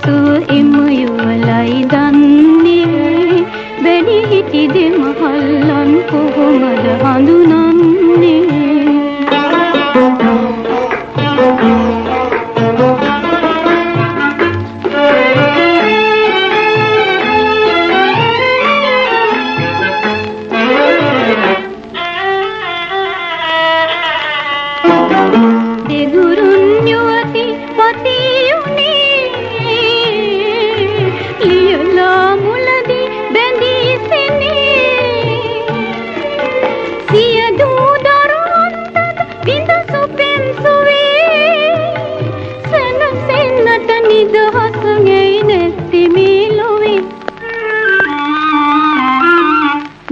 සතු එම යුවලයි දන්නේ. වැඩි හිටිද මහල්ලන් කොහොමද හඳුනා තරඟයි නැති මේ ලොවේ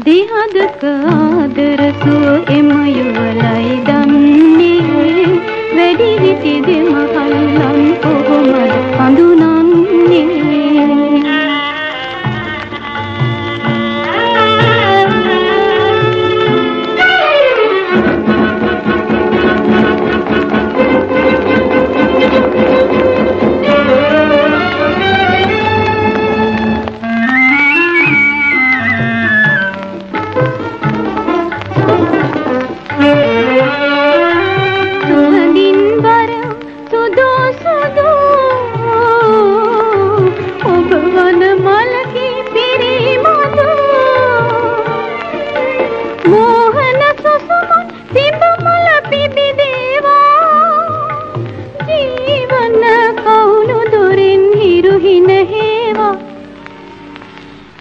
දිහදක ආදරසෝ එම යුවලයි දන්නේ. වැඩි විසි දෙමහල්ලම් ඕ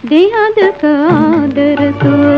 देयाद का आदर सुअ